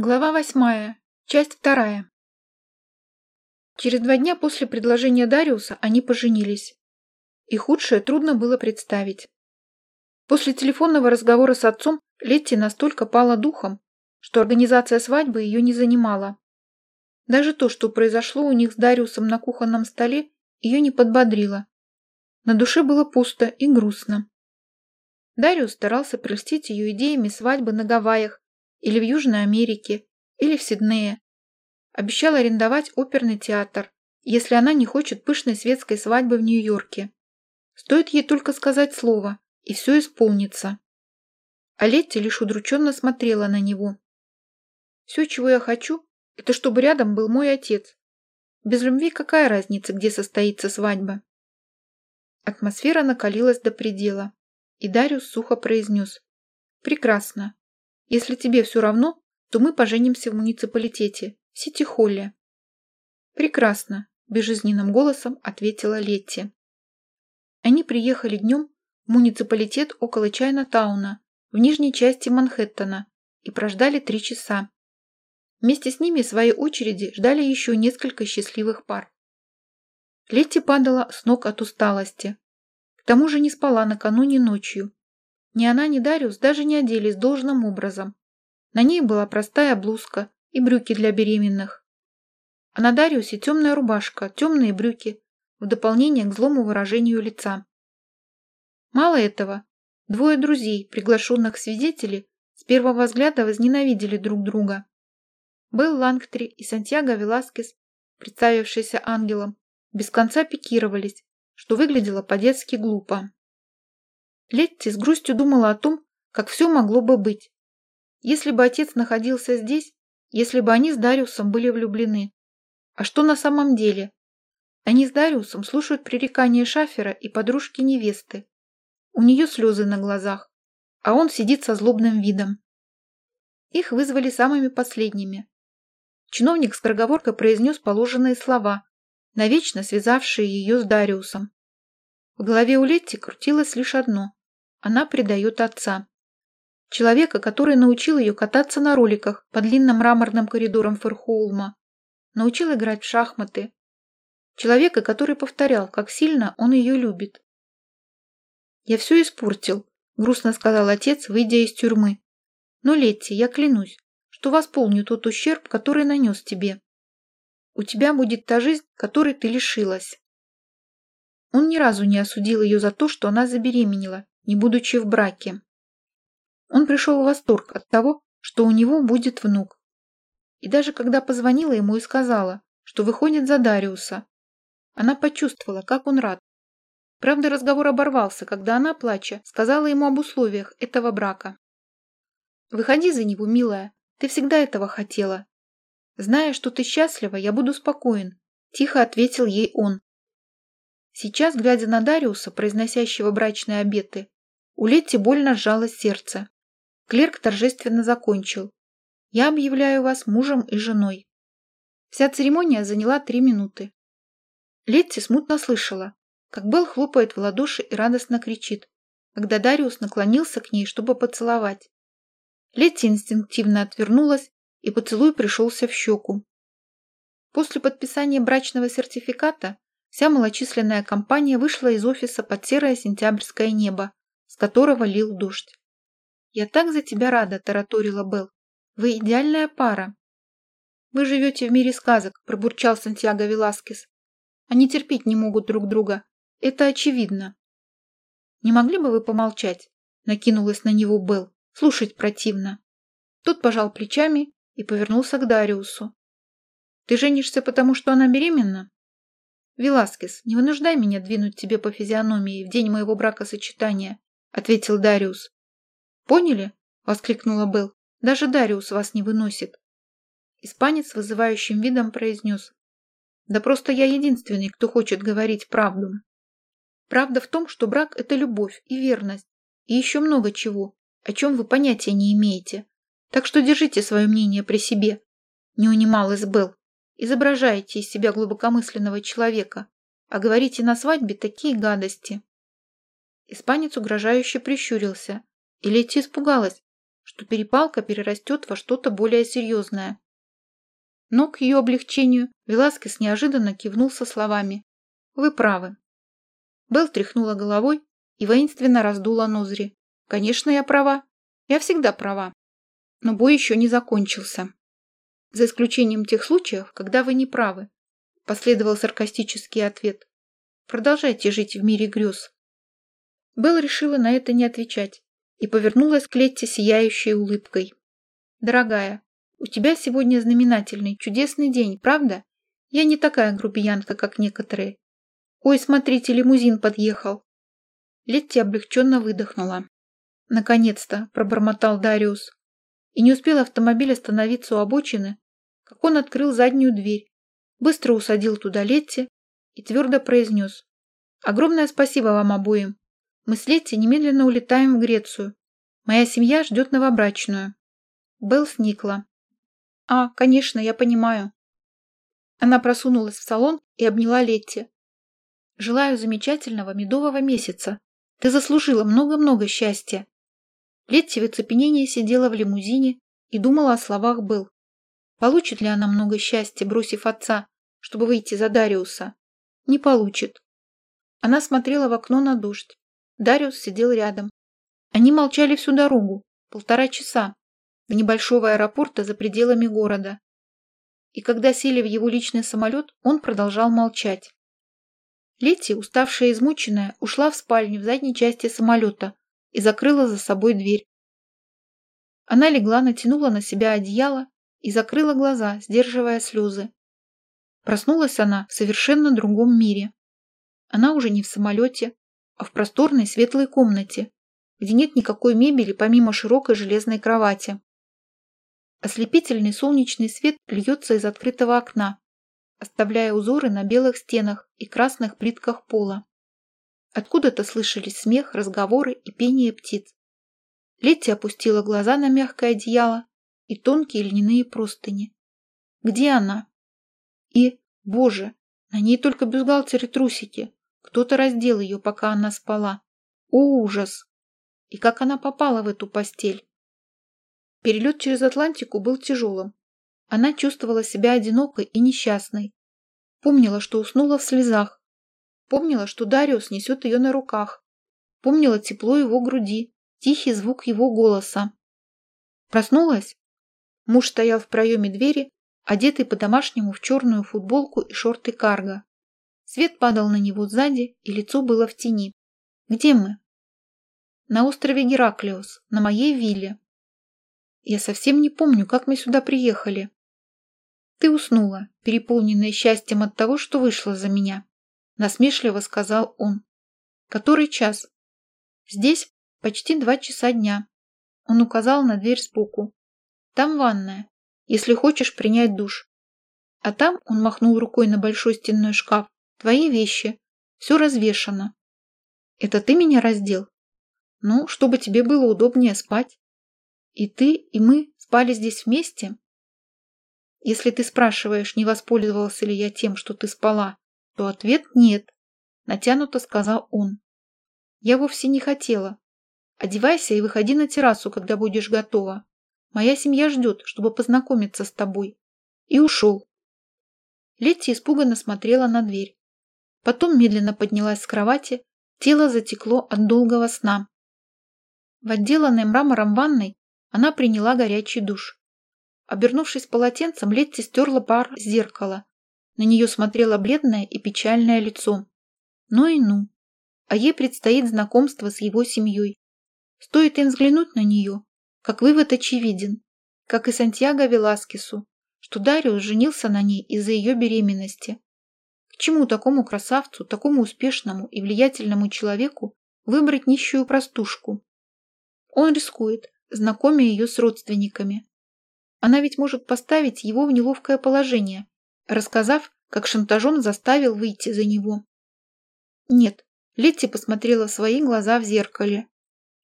Глава восьмая. Часть вторая. Через два дня после предложения Дариуса они поженились. И худшее трудно было представить. После телефонного разговора с отцом Летти настолько пала духом, что организация свадьбы ее не занимала. Даже то, что произошло у них с Дариусом на кухонном столе, ее не подбодрило. На душе было пусто и грустно. Дариус старался прельстить ее идеями свадьбы на Гавайях или в Южной Америке, или в Сиднее. Обещал арендовать оперный театр, если она не хочет пышной светской свадьбы в Нью-Йорке. Стоит ей только сказать слово, и все исполнится. А Летти лишь удрученно смотрела на него. «Все, чего я хочу, это чтобы рядом был мой отец. Без любви какая разница, где состоится свадьба?» Атмосфера накалилась до предела, и Дариус сухо произнес. «Прекрасно. Если тебе все равно, то мы поженимся в муниципалитете, в Сити-Холле». «Прекрасно», – безжизненным голосом ответила Летти. Они приехали днем в муниципалитет около Чайна-тауна, в нижней части Манхэттена, и прождали три часа. Вместе с ними в своей очереди ждали еще несколько счастливых пар. Летти падала с ног от усталости. К тому же не спала накануне ночью, ни она, ни Дариус даже не оделись должным образом. На ней была простая блузка и брюки для беременных. А на Дариусе темная рубашка, темные брюки, в дополнение к злому выражению лица. Мало этого, двое друзей, приглашенных свидетелей, с первого взгляда возненавидели друг друга. Был Лангтри и Сантьяго Веласкес, представившиеся ангелом, без конца пикировались, что выглядело по-детски глупо. Летти с грустью думала о том, как все могло бы быть. Если бы отец находился здесь, если бы они с Дариусом были влюблены. А что на самом деле? Они с Дариусом слушают пререкания Шафера и подружки невесты. У нее слезы на глазах, а он сидит со злобным видом. Их вызвали самыми последними. Чиновник с скороговоркой произнес положенные слова, навечно связавшие ее с Дариусом. В голове у Летти крутилось лишь одно она предает отца. Человека, который научил ее кататься на роликах по длинным мраморным коридорам Ферхолма, научил играть в шахматы. Человека, который повторял, как сильно он ее любит. «Я все испортил», — грустно сказал отец, выйдя из тюрьмы. «Но, Летти, я клянусь, что восполню тот ущерб, который нанес тебе. У тебя будет та жизнь, которой ты лишилась». Он ни разу не осудил ее за то, что она забеременела, не будучи в браке. Он пришел в восторг от того, что у него будет внук. И даже когда позвонила ему и сказала, что выходит за Дариуса, она почувствовала, как он рад. Правда, разговор оборвался, когда она, плача, сказала ему об условиях этого брака. «Выходи за него, милая, ты всегда этого хотела. Зная, что ты счастлива, я буду спокоен», – тихо ответил ей он. Сейчас, глядя на Дариуса, произносящего брачные обеты, у Летти больно сжалось сердце. Клерк торжественно закончил. «Я объявляю вас мужем и женой». Вся церемония заняла три минуты. Летти смутно слышала, как Белл хлопает в ладоши и радостно кричит, когда Дариус наклонился к ней, чтобы поцеловать. Летти инстинктивно отвернулась, и поцелуй пришелся в щеку. После подписания брачного сертификата вся малочисленная компания вышла из офиса под серое сентябрьское небо, которого лил дождь. «Я так за тебя рада», – тараторила Белл. «Вы идеальная пара». «Вы живете в мире сказок», – пробурчал Сантьяго Веласкес. «Они терпеть не могут друг друга. Это очевидно». «Не могли бы вы помолчать?» – накинулась на него Белл. «Слушать противно». Тот пожал плечами и повернулся к Дариусу. «Ты женишься, потому что она беременна?» «Веласкес, не вынуждай меня двинуть тебе по физиономии в день моего бракосочетания. — ответил Дариус. «Поняли?» — воскликнула Белл. «Даже Дариус вас не выносит». Испанец вызывающим видом произнес. «Да просто я единственный, кто хочет говорить правду. Правда в том, что брак — это любовь и верность, и еще много чего, о чем вы понятия не имеете. Так что держите свое мнение при себе», — не унималась Белл. «Изображаете из себя глубокомысленного человека, а говорите на свадьбе такие гадости». Испанец угрожающе прищурился, и Летти испугалась, что перепалка перерастет во что-то более серьезное. Но к ее облегчению Веласкес неожиданно кивнул со словами «Вы правы». Белл тряхнула головой и воинственно раздула ноздри. «Конечно, я права. Я всегда права. Но бой еще не закончился. За исключением тех случаев, когда вы не правы», последовал саркастический ответ. «Продолжайте жить в мире грез». Белл решила на это не отвечать и повернулась к Летте сияющей улыбкой. «Дорогая, у тебя сегодня знаменательный, чудесный день, правда? Я не такая грубиянка, как некоторые. Ой, смотрите, лимузин подъехал. Летти облегченно выдохнула. Наконец-то, пробормотал Дариус. И не успел автомобиль остановиться у обочины, как он открыл заднюю дверь, быстро усадил туда Летти и твердо произнес. Огромное спасибо вам обоим. Мы с Летти немедленно улетаем в Грецию. Моя семья ждет новобрачную. Белл сникла. «А, конечно, я понимаю». Она просунулась в салон и обняла Летти. «Желаю замечательного медового месяца. Ты заслужила много-много счастья». Летти в оцепенении сидела в лимузине и думала о словах Белл. Получит ли она много счастья, бросив отца, чтобы выйти за Дариуса? Не получит. Она смотрела в окно на дождь. Дариус сидел рядом. Они молчали всю дорогу, полтора часа, до небольшого аэропорта за пределами города. И когда сели в его личный самолет, он продолжал молчать. Летти, уставшая и измученная, ушла в спальню в задней части самолета и закрыла за собой дверь. Она легла, натянула на себя одеяло и закрыла глаза, сдерживая слезы. Проснулась она в совершенно другом мире. Она уже не в самолете, а в просторной светлой комнате, где нет никакой мебели помимо широкой железной кровати. Ослепительный солнечный свет льется из открытого окна, оставляя узоры на белых стенах и красных плитках пола. Откуда-то слышались смех, разговоры и пение птиц. Летти опустила глаза на мягкое одеяло и тонкие льняные простыни. Где она? И, боже, на ней только бюстгальтер и трусики. Кто-то раздел ее, пока она спала. О, ужас! И как она попала в эту постель? Перелет через Атлантику был тяжелым. Она чувствовала себя одинокой и несчастной. Помнила, что уснула в слезах. Помнила, что Дариус несет ее на руках. Помнила тепло его груди, тихий звук его голоса. Проснулась? Муж стоял в проеме двери, одетый по-домашнему в черную футболку и шорты карго. Свет падал на него сзади, и лицо было в тени. «Где мы?» «На острове Гераклиос, на моей вилле», я совсем не помню, как мы сюда приехали. Ты уснула, переполненная счастьем от того, что вышла за меня. Насмешливо сказал он. Который час? Здесь почти два часа дня. Он указал на дверь сбоку. Там ванная, если хочешь принять душ. А там он махнул рукой на большой стенной шкаф. Твои вещи. Все развешано. Это ты меня раздел? Ну, чтобы тебе было удобнее спать. И ты, и мы спали здесь вместе? Если ты спрашиваешь, не воспользовался ли я тем, что ты спала, то ответ нет, натянуто сказал он. Я вовсе не хотела. Одевайся и выходи на террасу, когда будешь готова. Моя семья ждет, чтобы познакомиться с тобой. И ушел. Летти испуганно смотрела на дверь. Потом медленно поднялась с кровати, тело затекло от долгого сна. В отделанной мрамором ванной она приняла горячий душ. Обернувшись полотенцем, Летти стерла пар с зеркала. На нее смотрело бледное и печальное лицо. Ну и ну. А ей предстоит знакомство с его семьей. Стоит им взглянуть на нее, как вывод очевиден, как и Сантьяго Веласкесу, что Дариус женился на ней из-за ее беременности. К чему такому красавцу, такому успешному и влиятельному человеку выбрать нищую простушку? Он рискует, знакомя ее с родственниками. Она ведь может поставить его в неловкое положение, рассказав, как шантажом заставил выйти за него. Нет, Летти посмотрела в свои глаза в зеркале.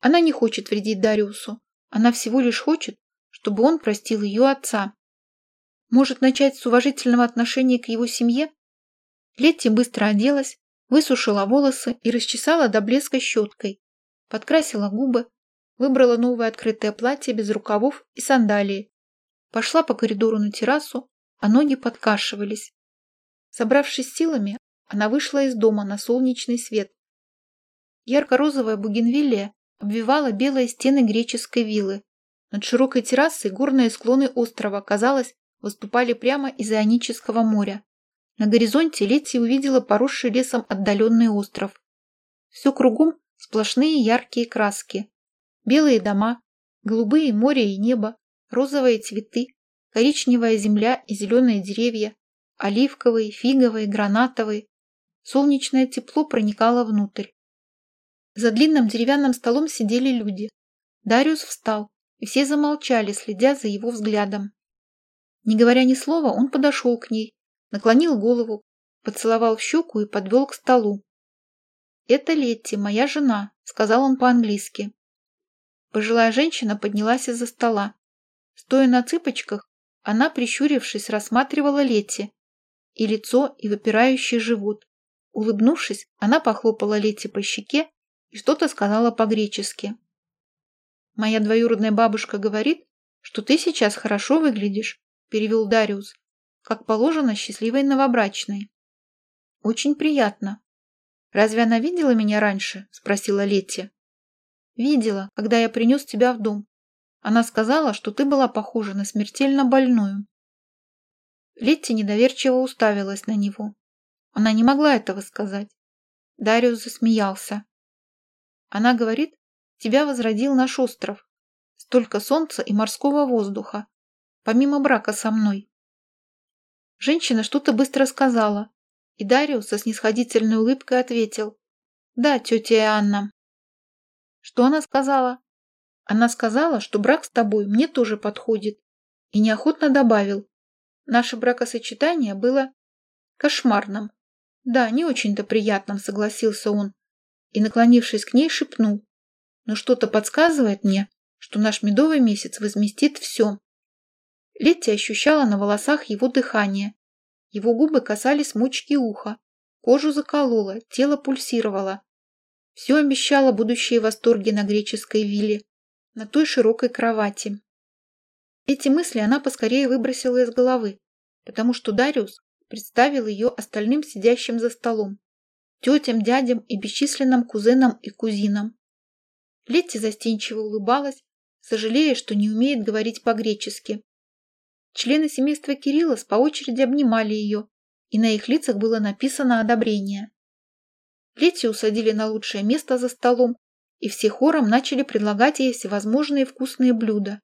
Она не хочет вредить Дариусу. Она всего лишь хочет, чтобы он простил ее отца. Может начать с уважительного отношения к его семье? Летти быстро оделась, высушила волосы и расчесала до блеска щеткой, подкрасила губы, Выбрала новое открытое платье без рукавов и сандалии. Пошла по коридору на террасу, а ноги подкашивались. Собравшись силами, она вышла из дома на солнечный свет. Ярко-розовая бугенвиллия обвивала белые стены греческой виллы. Над широкой террасой горные склоны острова, казалось, выступали прямо из Ионического моря. На горизонте Летти увидела поросший лесом отдаленный остров. Все кругом сплошные яркие краски. Белые дома, голубые море и небо, розовые цветы, коричневая земля и зеленые деревья, оливковые, фиговые, гранатовые. Солнечное тепло проникало внутрь. За длинным деревянным столом сидели люди. Дариус встал, и все замолчали, следя за его взглядом. Не говоря ни слова, он подошел к ней, наклонил голову, поцеловал щеку и подвел к столу. «Это Летти, моя жена», — сказал он по-английски. Пожилая женщина поднялась из-за стола. Стоя на цыпочках, она, прищурившись, рассматривала Летти. И лицо, и выпирающий живот. Улыбнувшись, она похлопала Летти по щеке и что-то сказала по-гречески. «Моя двоюродная бабушка говорит, что ты сейчас хорошо выглядишь», — перевел Дариус, как положено счастливой новобрачной. «Очень приятно», «Разве она видела меня раньше?» – спросила Летти. «Видела, когда я принес тебя в дом. Она сказала, что ты была похожа на смертельно больную». Летти недоверчиво уставилась на него. Она не могла этого сказать. Дариус засмеялся. Она говорит, тебя возродил наш остров. Столько солнца и морского воздуха, помимо брака со мной. Женщина что-то быстро сказала, и Дариус со снисходительной улыбкой ответил. «Да, тетя Анна». Что она сказала? Она сказала, что брак с тобой мне тоже подходит. И неохотно добавил. Наше бракосочетание было кошмарным. Да, не очень-то приятным, согласился он. И, наклонившись к ней, шепнул. Но что-то подсказывает мне, что наш медовый месяц возместит все. Летти ощущала на волосах его дыхание его губы касались мочки уха, кожу закололо, тело пульсировало. Все обещало будущие восторги на греческой вилле, на той широкой кровати. Эти мысли она поскорее выбросила из головы, потому что Дариус представил ее остальным сидящим за столом, тетям, дядям и бесчисленным кузенам и кузинам. Летти застенчиво улыбалась, сожалея, что не умеет говорить по-гречески. Члены семейства Кириллос по очереди обнимали ее, и на их лицах было написано одобрение. Летти усадили на лучшее место за столом, и все хором начали предлагать ей всевозможные вкусные блюда.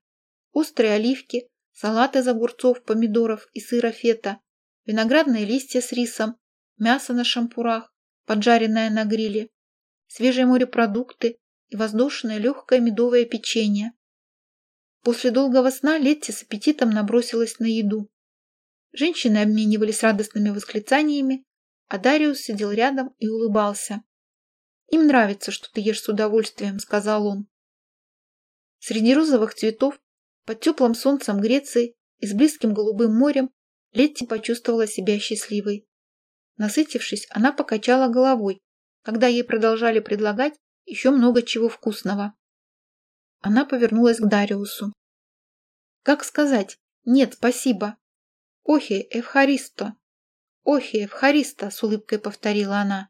Острые оливки, салат из огурцов, помидоров и сыра фета, виноградные листья с рисом, мясо на шампурах, поджаренное на гриле, свежие морепродукты и воздушное легкое медовое печенье. После долгого сна Летти с аппетитом набросилась на еду. Женщины обменивались радостными восклицаниями, а Дариус сидел рядом и улыбался. «Им нравится, что ты ешь с удовольствием», — сказал он. Среди розовых цветов, под теплым солнцем Греции и с близким голубым морем Летти почувствовала себя счастливой. Насытившись, она покачала головой, когда ей продолжали предлагать еще много чего вкусного. Она повернулась к Дариусу. «Как сказать? Нет, спасибо. Охи, Эвхаристо. Охи, Эвхаристо», с улыбкой повторила она.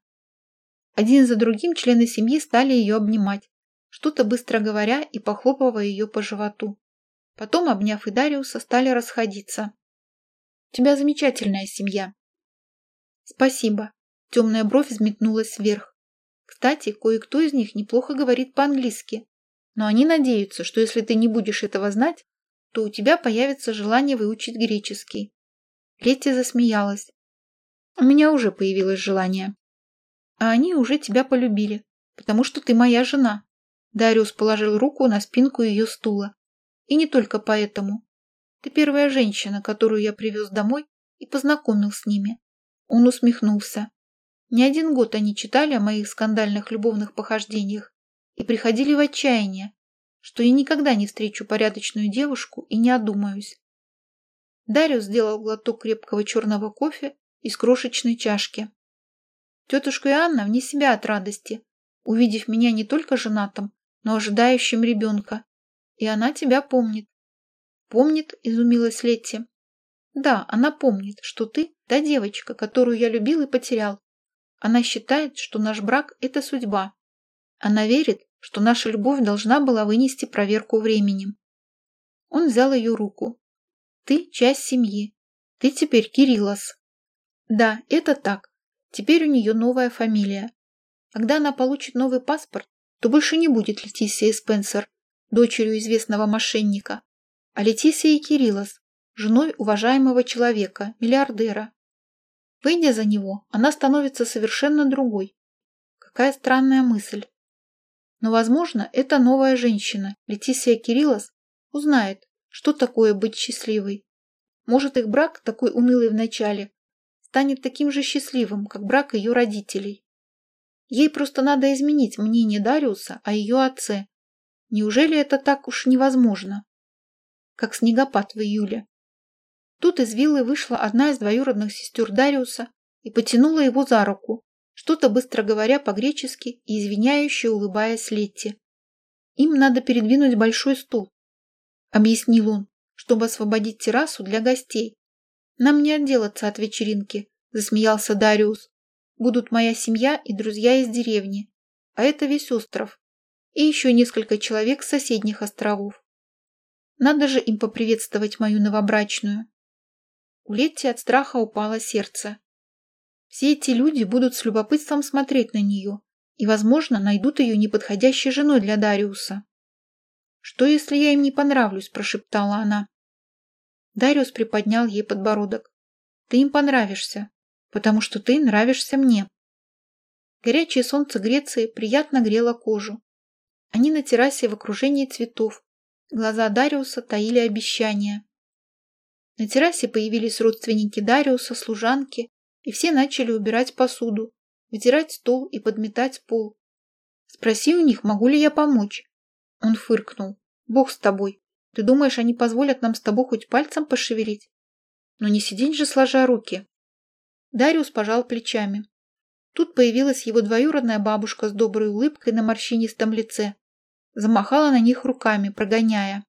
Один за другим члены семьи стали ее обнимать, что-то быстро говоря и похлопывая ее по животу. Потом, обняв и Дариуса, стали расходиться. «У тебя замечательная семья». «Спасибо». Темная бровь взметнулась вверх. Кстати, кое-кто из них неплохо говорит по-английски но они надеются, что если ты не будешь этого знать, то у тебя появится желание выучить греческий. Летти засмеялась. У меня уже появилось желание. А они уже тебя полюбили, потому что ты моя жена. Дариус положил руку на спинку ее стула. И не только поэтому. Ты первая женщина, которую я привез домой и познакомил с ними. Он усмехнулся. Не один год они читали о моих скандальных любовных похождениях и приходили в отчаяние, что я никогда не встречу порядочную девушку и не одумаюсь. Дариус сделал глоток крепкого черного кофе из крошечной чашки. Тетушка Иоанна вне себя от радости, увидев меня не только женатым, но ожидающим ребенка. И она тебя помнит. Помнит, изумилась Летти. Да, она помнит, что ты – та девочка, которую я любил и потерял. Она считает, что наш брак – это судьба. Она верит, что наша любовь должна была вынести проверку временем. Он взял ее руку. Ты – часть семьи. Ты теперь Кириллос. Да, это так. Теперь у нее новая фамилия. Когда она получит новый паспорт, то больше не будет Летисия Спенсер, дочерью известного мошенника, а Летисия Кириллос, женой уважаемого человека, миллиардера. Выйдя за него, она становится совершенно другой. Какая странная мысль. Но, возможно, эта новая женщина, Летисия Кириллос, узнает, что такое быть счастливой. Может, их брак, такой унылый в начале, станет таким же счастливым, как брак ее родителей. Ей просто надо изменить мнение Дариуса о ее отце. Неужели это так уж невозможно? Как снегопад в июле. Тут из виллы вышла одна из двоюродных сестер Дариуса и потянула его за руку, что-то быстро говоря по-гречески и извиняюще улыбаясь Летти. «Им надо передвинуть большой стул», — объяснил он, чтобы освободить террасу для гостей. «Нам не отделаться от вечеринки», — засмеялся Дариус. «Будут моя семья и друзья из деревни, а это весь остров, и еще несколько человек с соседних островов. Надо же им поприветствовать мою новобрачную». У Летти от страха упало сердце. Все эти люди будут с любопытством смотреть на нее и, возможно, найдут ее неподходящей женой для Дариуса. «Что, если я им не понравлюсь?» – прошептала она. Дариус приподнял ей подбородок. «Ты им понравишься, потому что ты нравишься мне». Горячее солнце Греции приятно грело кожу. Они на террасе в окружении цветов. Глаза Дариуса таили обещания. На террасе появились родственники Дариуса, служанки, и все начали убирать посуду, вытирать стол и подметать пол. Спроси у них, могу ли я помочь. Он фыркнул. Бог с тобой. Ты думаешь, они позволят нам с тобой хоть пальцем пошевелить? Но не сидеть же сложа руки. Дариус пожал плечами. Тут появилась его двоюродная бабушка с доброй улыбкой на морщинистом лице. Замахала на них руками, прогоняя.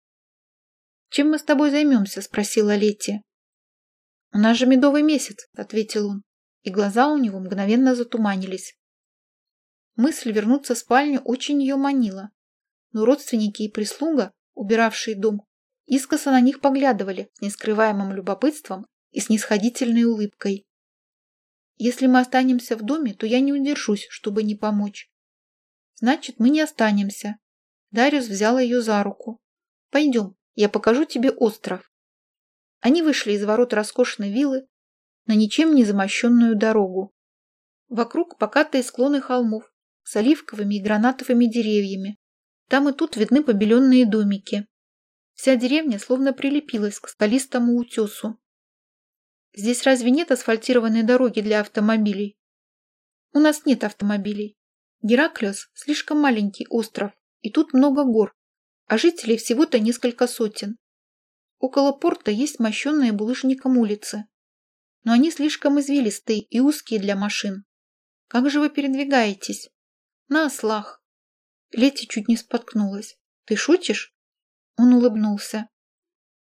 «Чем мы с тобой займемся?» – спросила Летти. «У нас же медовый месяц», — ответил он, и глаза у него мгновенно затуманились. Мысль вернуться в спальню очень ее манила, но родственники и прислуга, убиравшие дом, искоса на них поглядывали с нескрываемым любопытством и снисходительной улыбкой. «Если мы останемся в доме, то я не удержусь, чтобы не помочь». «Значит, мы не останемся». Дариус взял ее за руку. «Пойдем, я покажу тебе остров». Они вышли из ворот роскошной виллы на ничем не замощенную дорогу. Вокруг покатые склоны холмов с оливковыми и гранатовыми деревьями. Там и тут видны побеленные домики. Вся деревня словно прилепилась к скалистому утесу. Здесь разве нет асфальтированной дороги для автомобилей? У нас нет автомобилей. Гераклиос – слишком маленький остров, и тут много гор, а жителей всего-то несколько сотен. Около порта есть мощенные булыжником улицы. Но они слишком извилистые и узкие для машин. Как же вы передвигаетесь? На ослах. Лети чуть не споткнулась. Ты шутишь? Он улыбнулся.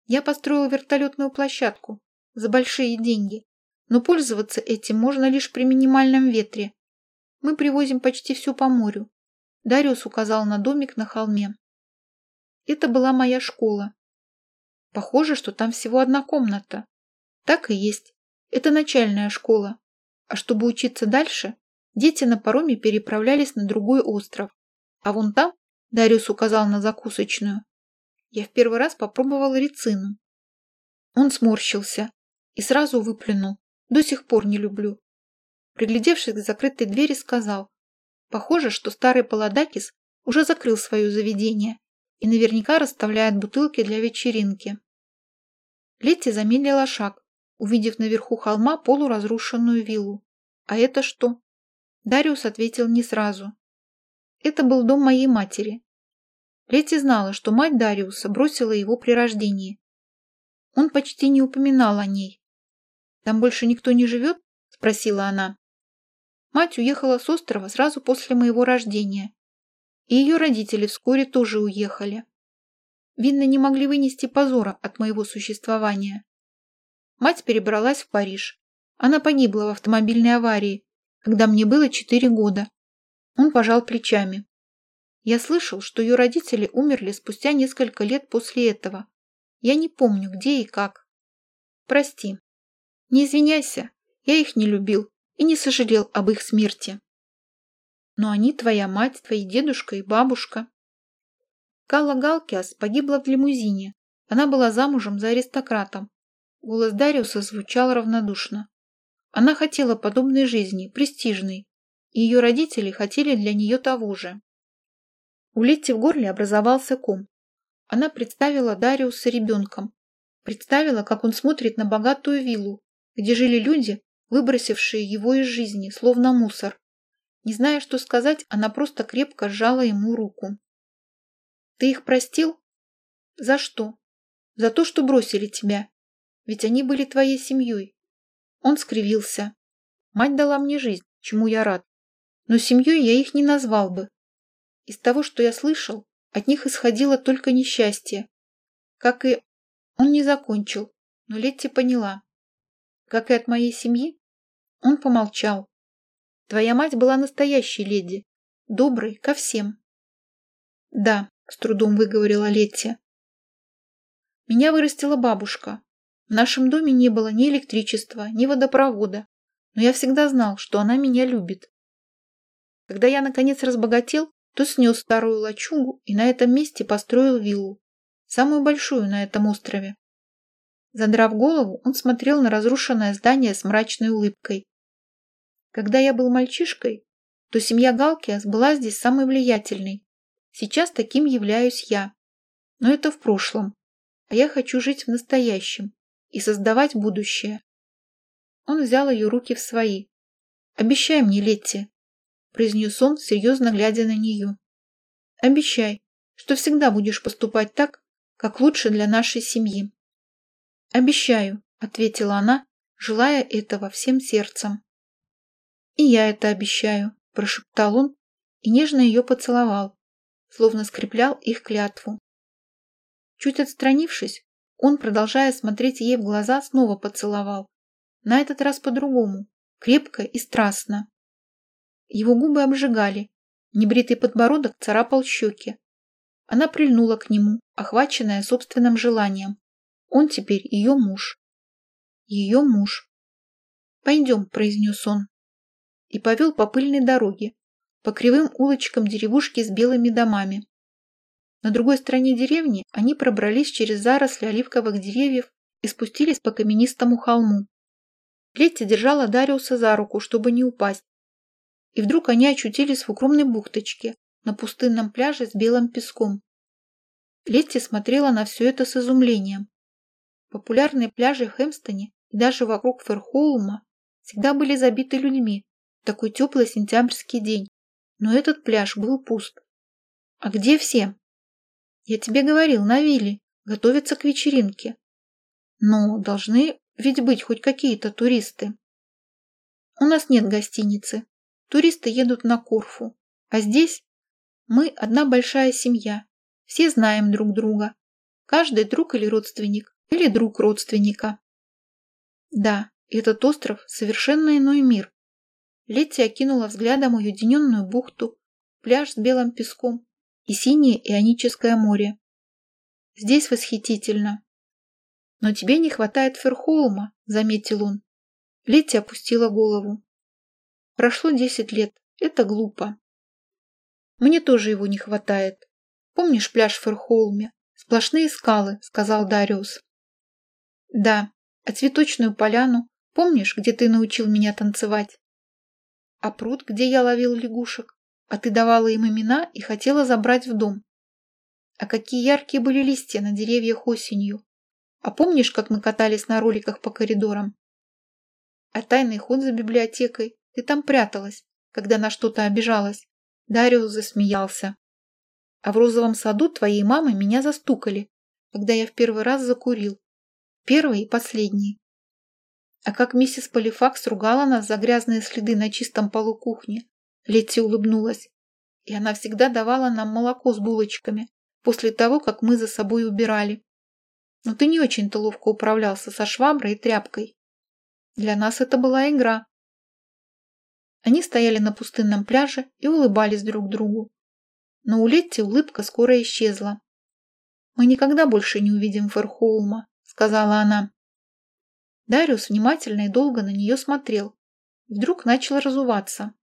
Я построил вертолетную площадку за большие деньги, но пользоваться этим можно лишь при минимальном ветре. Мы привозим почти всю по морю. Дариус указал на домик на холме. Это была моя школа. Похоже, что там всего одна комната. Так и есть. Это начальная школа. А чтобы учиться дальше, дети на пароме переправлялись на другой остров. А вон там, Дариус указал на закусочную, я в первый раз попробовал рецину. Он сморщился и сразу выплюнул. До сих пор не люблю. Приглядевшись к закрытой двери, сказал, похоже, что старый Паладакис уже закрыл свое заведение и наверняка расставляет бутылки для вечеринки. Летти замедлила шаг, увидев наверху холма полуразрушенную виллу. «А это что?» Дариус ответил не сразу. «Это был дом моей матери». Летти знала, что мать Дариуса бросила его при рождении. Он почти не упоминал о ней. «Там больше никто не живет?» – спросила она. Мать уехала с острова сразу после моего рождения И ее родители вскоре тоже уехали. Видно, не могли вынести позора от моего существования. Мать перебралась в Париж. Она погибла в автомобильной аварии, когда мне было четыре года. Он пожал плечами. Я слышал, что ее родители умерли спустя несколько лет после этого. Я не помню, где и как. Прости. Не извиняйся, я их не любил и не сожалел об их смерти. Но они твоя мать, твои дедушка и бабушка. Калла Галкиас погибла в лимузине. Она была замужем за аристократом. Голос Дариуса звучал равнодушно. Она хотела подобной жизни, престижной, и ее родители хотели для нее того же. У Летти в горле образовался ком. Она представила Дариуса ребенком. Представила, как он смотрит на богатую виллу, где жили люди, выбросившие его из жизни, словно мусор. Не зная, что сказать, она просто крепко сжала ему руку. «Ты их простил? За что? За то, что бросили тебя. Ведь они были твоей семьей». Он скривился. «Мать дала мне жизнь, чему я рад. Но семьей я их не назвал бы. Из того, что я слышал, от них исходило только несчастье. Как и... Он не закончил, но Летти поняла. Как и от моей семьи, он помолчал. Твоя мать была настоящей леди, доброй ко всем. Да, с трудом выговорила Летти. Меня вырастила бабушка. В нашем доме не было ни электричества, ни водопровода, но я всегда знал, что она меня любит. Когда я наконец разбогател, то снес старую лачугу и на этом месте построил виллу, самую большую на этом острове. Задрав голову, он смотрел на разрушенное здание с мрачной улыбкой. Когда я был мальчишкой, то семья Галкиас была здесь самой влиятельной. Сейчас таким являюсь я. Но это в прошлом. А я хочу жить в настоящем и создавать будущее. Он взял ее руки в свои. «Обещай мне, Летти», — произнес он, серьезно глядя на нее. «Обещай, что всегда будешь поступать так, как лучше для нашей семьи». «Обещаю», — ответила она, желая этого всем сердцем. «И я это обещаю», — прошептал он и нежно ее поцеловал, словно скреплял их клятву. Чуть отстранившись, он, продолжая смотреть ей в глаза, снова поцеловал. На этот раз по-другому, крепко и страстно. Его губы обжигали, небритый подбородок царапал щеки. Она прильнула к нему, охваченная собственным желанием. Он теперь ее муж. Ее муж. «Пойдем», — произнес он. И повел по пыльной дороге, по кривым улочкам деревушки с белыми домами. На другой стороне деревни они пробрались через заросли оливковых деревьев и спустились по каменистому холму. Летти держала Дариуса за руку, чтобы не упасть. И вдруг они очутились в укромной бухточке на пустынном пляже с белым песком. Летти смотрела на все это с изумлением. Популярные пляжи Хэмстоне и даже вокруг Ферхолма всегда были забиты людьми такой теплый сентябрьский день, но этот пляж был пуст. А где все? Я тебе говорил, на вилле, готовятся к вечеринке. Но должны ведь быть хоть какие-то туристы. У нас нет гостиницы. Туристы едут на Корфу. А здесь мы одна большая семья. Все знаем друг друга. Каждый друг или родственник или друг родственника. Да, этот остров – совершенно иной мир. Летти окинула взглядом уединенную бухту, пляж с белым песком и синее ионическое море. Здесь восхитительно. Но тебе не хватает Ферхолма, заметил он. Летти опустила голову. Прошло десять лет. Это глупо. Мне тоже его не хватает. Помнишь пляж в Ферхолме? Сплошные скалы, сказал Дариус. Да, а цветочную поляну, помнишь, где ты научил меня танцевать? А пруд, где я ловил лягушек, а ты давала им имена и хотела забрать в дом. А какие яркие были листья на деревьях осенью. А помнишь, как мы катались на роликах по коридорам? А тайный ход за библиотекой, ты там пряталась, когда на что-то обижалась. Дариус засмеялся. А в розовом саду твоей мамы меня застукали, когда я в первый раз закурил. Первый и последний. А как миссис Полифакс ругала нас за грязные следы на чистом полу кухни, Летти улыбнулась. и она всегда давала нам молоко с булочками после того, как мы за собой убирали. Но ты не очень-то ловко управлялся со шваброй и тряпкой. Для нас это была игра. Они стояли на пустынном пляже и улыбались друг другу. Но у Летти улыбка скоро исчезла. «Мы никогда больше не увидим Ферхолма», — сказала она. Дариус внимательно и долго на нее смотрел. Вдруг начал разуваться.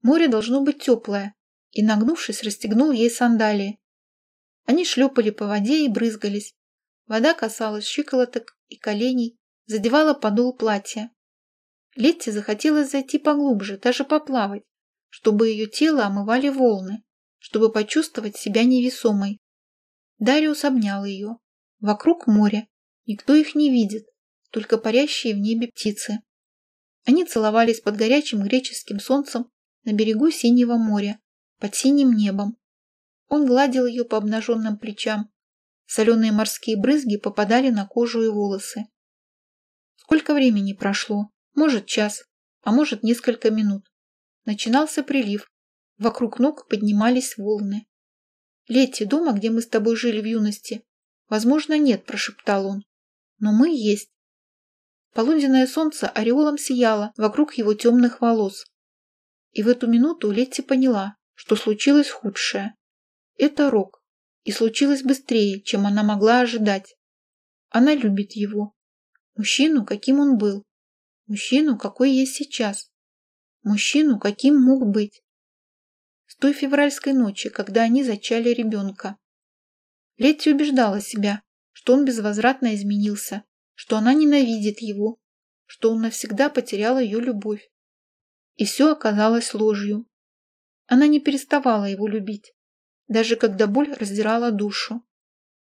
Море должно быть теплое, и, нагнувшись, расстегнул ей сандалии. Они шлепали по воде и брызгались. Вода касалась щиколоток и коленей, задевала подол платья. Летти захотелось зайти поглубже, даже поплавать, чтобы ее тело омывали волны, чтобы почувствовать себя невесомой. Дариус обнял ее. Вокруг море. Никто их не видит, только парящие в небе птицы. Они целовались под горячим греческим солнцем на берегу синего моря, под синим небом. Он гладил ее по обнаженным плечам. Соленые морские брызги попадали на кожу и волосы. Сколько времени прошло? Может, час, а может, несколько минут. Начинался прилив. Вокруг ног поднимались волны. «Летти, дома, где мы с тобой жили в юности?» «Возможно, нет», – прошептал он. «Но мы есть». Полуденное солнце ореолом сияло вокруг его темных волос. И в эту минуту Летти поняла, что случилось худшее. Это Рок. И случилось быстрее, чем она могла ожидать. Она любит его. Мужчину, каким он был. Мужчину, какой есть сейчас. Мужчину, каким мог быть. С той февральской ночи, когда они зачали ребенка. Летти убеждала себя, что он безвозвратно изменился, что она ненавидит его, что он навсегда потерял ее любовь. И все оказалось ложью. Она не переставала его любить, даже когда боль раздирала душу.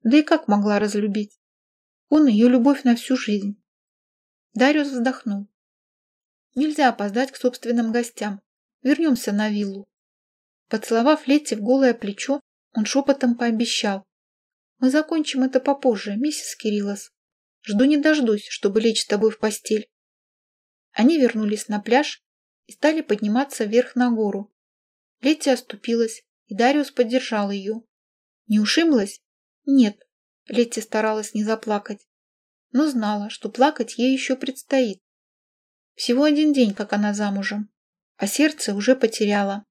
Да и как могла разлюбить? Он ее любовь на всю жизнь. Дариус вздохнул. Нельзя опоздать к собственным гостям. Вернемся на виллу. Поцеловав Летти в голое плечо, он шепотом пообещал. Мы закончим это попозже, миссис Кириллос. Жду не дождусь, чтобы лечь с тобой в постель. Они вернулись на пляж и стали подниматься вверх на гору. Летти оступилась, и Дариус поддержал ее. Не ушиблась? Нет. Летти старалась не заплакать, но знала, что плакать ей еще предстоит. Всего один день, как она замужем, а сердце уже потеряла.